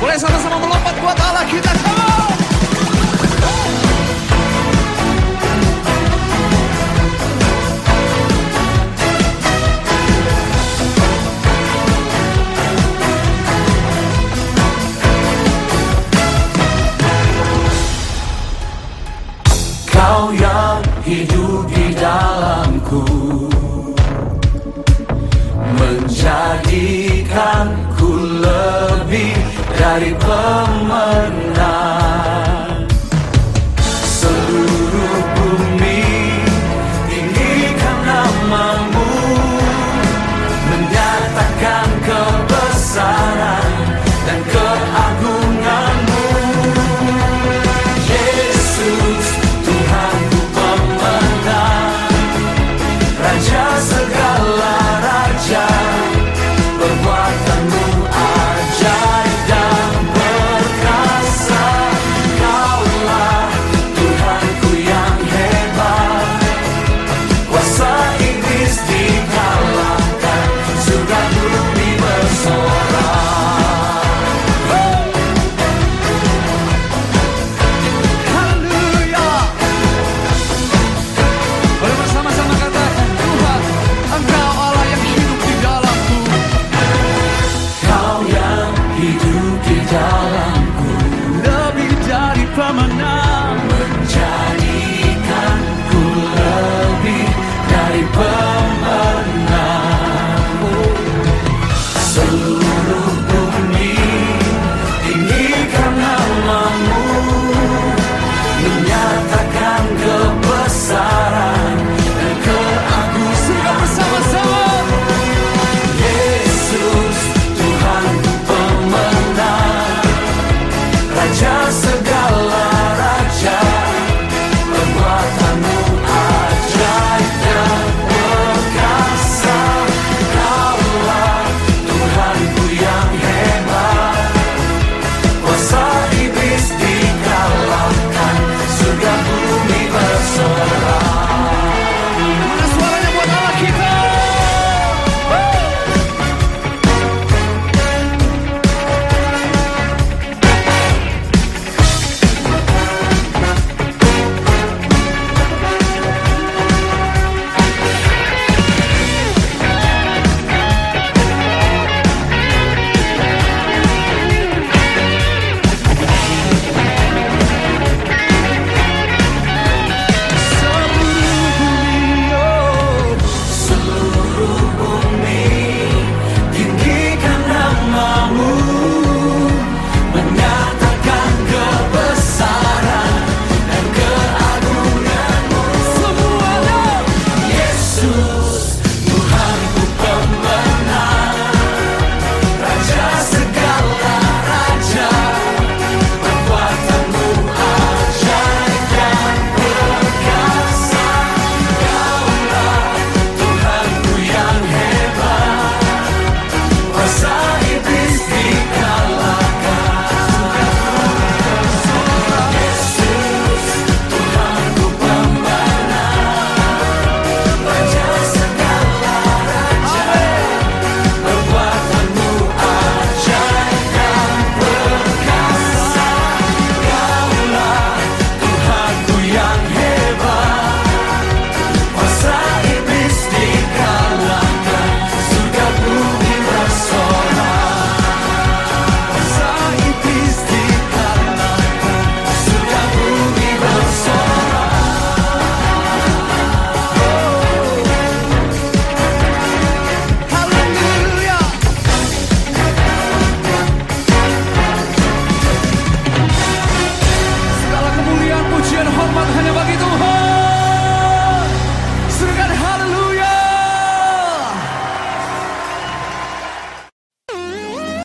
Boleh sama-sama melompat buat Allah kita. jadikan ku lebih dari pemenang